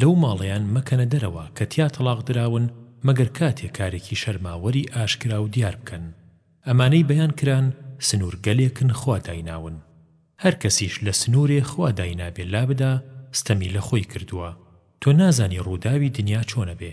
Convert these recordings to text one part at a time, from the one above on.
لەو ماڵەیان مەکەنە دەرەوە کە تیا تەڵاق دراون مەگەر کاتێ کارێکی شەرماوەری ئاشکرا و دیار بکەن. ئەمانەی بەیان کران سنوورگەلێکن خوا دایناون. هەر کەسیش لە سنوورێ خوا داینابێ لابدا ستەمی لە خۆی کردووە. تۆ نازانی ڕووداوی دنیا چۆنە بێ.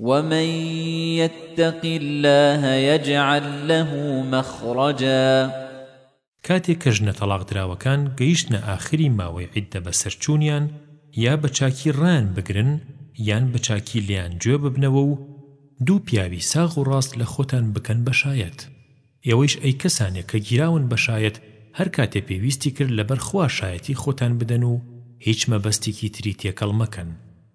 ومن يتق الله يجعل له مخرجا کاتێک کە ژنە تەڵاق دراوەکان گەیشتنە ئاخری ماوەی عیددە بەسەرچوونیان یا بە چاکی ڕایان بگرن یان بە چاکی لێیان جوێ ببنەوە و دوو پیاوی ساغ و ڕاست لە خۆتان بکەن بە شایەت ئێوەیش ئەی کەسانێک کە گیراون بە شایەت هەر کاتێ پێویستی کرد لەبەر خوا شایەتی خۆتان بدەن و هیچ مەبەستێکی تری تێکەڵ مەکەن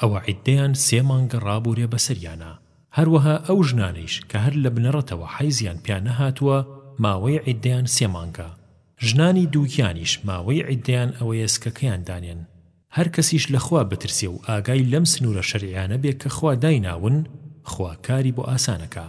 ئەوە عیددەیان سێ مانگە ڕابورێ بەسەریانا هەروەها ئەو ژنانەیش کە هەر لە بنەڕەتەوە حەیزیان پیا نەهاتووە ماوەی عیددەیان سێ مانگە ژنانی دووگیانیش ماوەی عیددەیان ئەوەیە سکەکەیان دانێن هەر کەسیش لە خوا بترسێ و ئاگای لەم سنوورە شەرعیانە بێ کە خوا دایناون خوا کاری بۆ ئاسانەکا.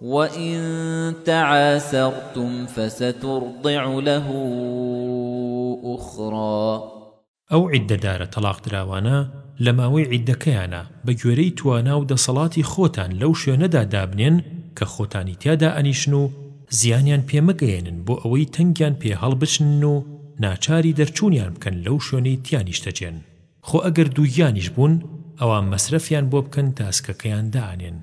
وَإِن تَعَاسَرْتُمْ فَسَتُرْضِعُ لَهُ أُخْرَى. ئەو عیددەدارە تەڵاقدراوانە لە ماوەی عیددەکەیانا بە گوێرەی توانا و دەسەڵاتی خۆتان لەو شوێنەدا دابنێن کە خۆتانی تیا دائەنیشن و زیانیان پێ مەگەیەنن بۆ ئەوەی تەنگیان پێ هەڵبچنن و ناچاری دەرچوونیان بکەن لەو شوێنەی تیا نیشتەجێن خۆ ئەگەر دووگیانیش بوون ئەوا مەسرەفیان بۆ بکەن تاسکەکەیان دانێن.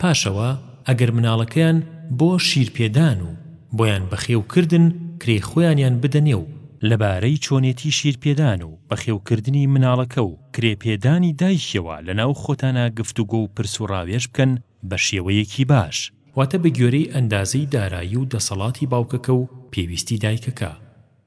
پاشەوە ئەگەر مناڵەکەیان بۆ شیرپێدان و بۆیان بەخێو کردن کرێی خۆیانیان بدەنێ و لەبارەی چۆنێتی شیرپێدان و بەخێو کردنی مناڵەکە و کرێ پێدانی دایکیەوە لەناو خۆتانا گفتوگۆ و پرس و ڕاوێژ بکەن بە شێوەیەکی باش، واتە بەگوێرەی ئەندازەی دارایی و دەسەڵاتی باوکەکە و پێویستی دایکەکە.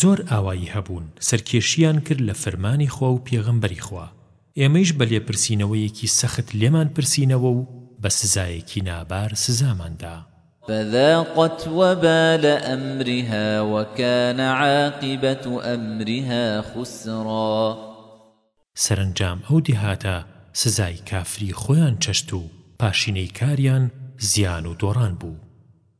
زۆر ئاوایی هەبوون سەرکێشییان کرد لە فەرمانی خوا و پێغەمبەری خوا، ئێمەیش بە لێپرسینەوەیەکی سەخت لێمان پرسینەوە و بە سزایەکی نابار سزامان دا. فذاقت وبال امرها وکان عاقبت امرها خسرا. سەرەنجام ئەو دێهاتە سزای کافری خۆیان چەشت و پاشینەی کاریان زیان و دۆڕان بوو.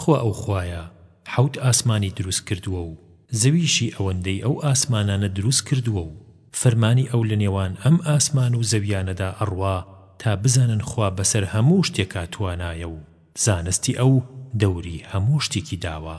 خوا ئەو خوایە حەوت ئاسمانی دروست کردووە و زەویشی ئەوەندەی ئەو ئاسمانانە دروست کردووە و فەرمانی ئەو لە نێوان ئەم ئاسمان و زەویانەدا ئەڕوا تا بزانن خوا بەسەر هەموو شتێکا توانایە و زانستی ئەو دەوری هەموو شتێکی داوە.